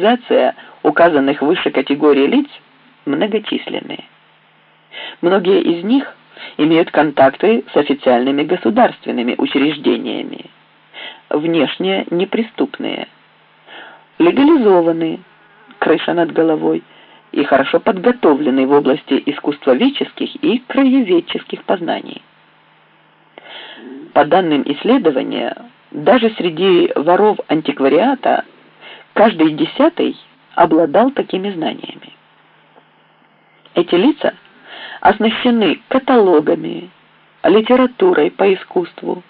специализация указанных выше категорий лиц многочисленные. Многие из них имеют контакты с официальными государственными учреждениями, внешне неприступные, легализованные, крыша над головой и хорошо подготовленные в области искусствоведческих и краеведческих познаний. По данным исследования, даже среди воров антиквариата каждый десятый обладал такими знаниями. Эти лица оснащены каталогами, литературой по искусству,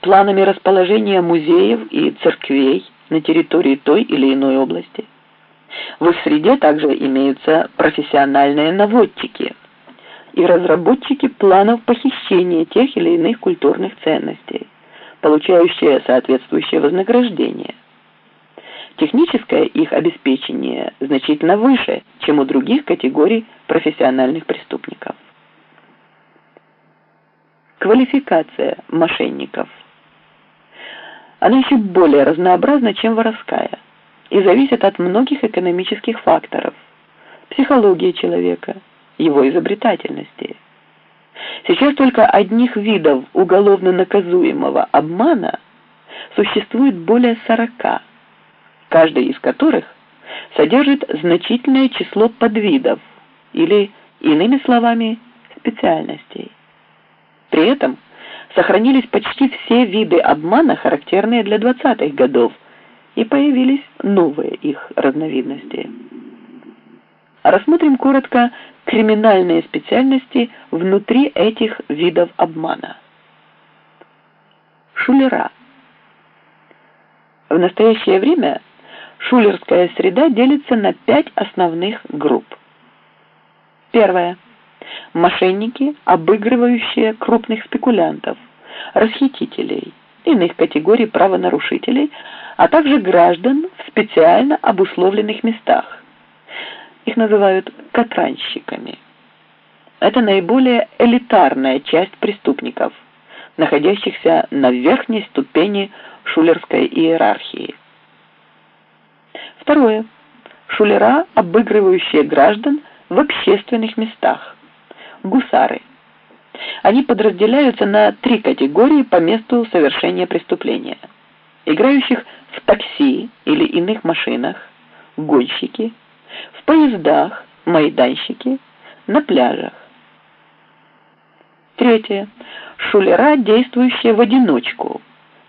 планами расположения музеев и церквей на территории той или иной области. В их среде также имеются профессиональные наводчики и разработчики планов похищения тех или иных культурных ценностей, получающие соответствующее вознаграждение. Техническое их обеспечение значительно выше, чем у других категорий профессиональных преступников. Квалификация мошенников. Она еще более разнообразна, чем воровская, и зависит от многих экономических факторов, психологии человека, его изобретательности. Сейчас только одних видов уголовно наказуемого обмана существует более 40 каждый из которых содержит значительное число подвидов или, иными словами, специальностей. При этом сохранились почти все виды обмана, характерные для 20-х годов, и появились новые их разновидности. Рассмотрим коротко криминальные специальности внутри этих видов обмана. Шулера. В настоящее время шулерская среда делится на пять основных групп. Первое. Мошенники, обыгрывающие крупных спекулянтов, расхитителей, иных категорий правонарушителей, а также граждан в специально обусловленных местах. Их называют катранщиками. Это наиболее элитарная часть преступников, находящихся на верхней ступени шулерской иерархии. Второе. Шулера, обыгрывающие граждан в общественных местах. Гусары. Они подразделяются на три категории по месту совершения преступления. Играющих в такси или иных машинах, гонщики, в поездах, майданщики, на пляжах. Третье. Шулера, действующие в одиночку,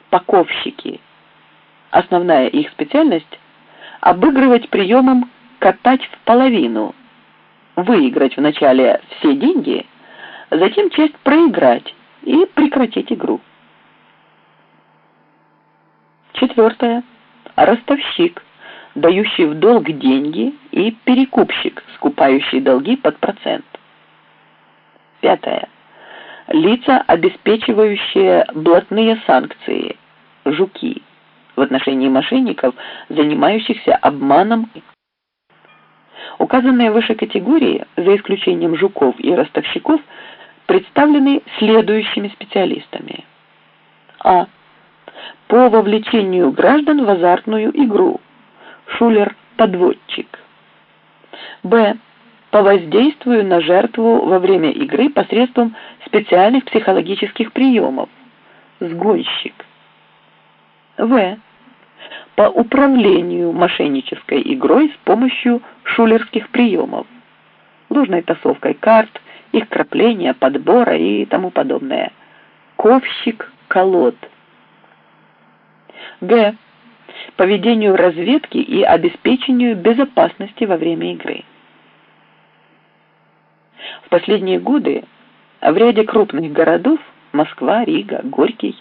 паковщики. Основная их специальность обыгрывать приемом катать в половину, выиграть вначале все деньги, затем часть проиграть и прекратить игру. Четвертое. Ростовщик, дающий в долг деньги, и перекупщик, скупающий долги под процент. Пятое. Лица, обеспечивающие блатные санкции, жуки в отношении мошенников, занимающихся обманом. Указанные выше категории, за исключением жуков и ростовщиков, представлены следующими специалистами. А. По вовлечению граждан в азартную игру. Шулер-подводчик. Б. По воздействию на жертву во время игры посредством специальных психологических приемов. Сгонщик. В. По управлению мошеннической игрой с помощью шулерских приемов, ложной тасовкой карт, их крапления, подбора и тому подобное. Ковщик колод. Г. По ведению разведки и обеспечению безопасности во время игры. В последние годы в ряде крупных городов Москва, Рига, Горький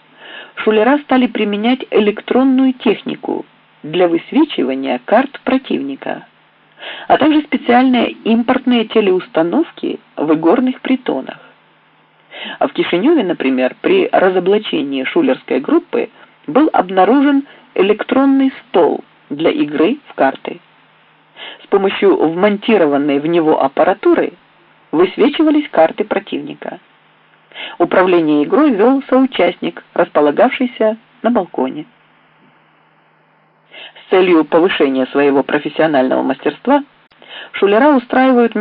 шулера стали применять электронную технику для высвечивания карт противника, а также специальные импортные телеустановки в игорных притонах. А в Кишиневе, например, при разоблачении шулерской группы был обнаружен электронный стол для игры в карты. С помощью вмонтированной в него аппаратуры высвечивались карты противника. Управление игрой вел соучастник, располагавшийся на балконе. С целью повышения своего профессионального мастерства шулера устраивают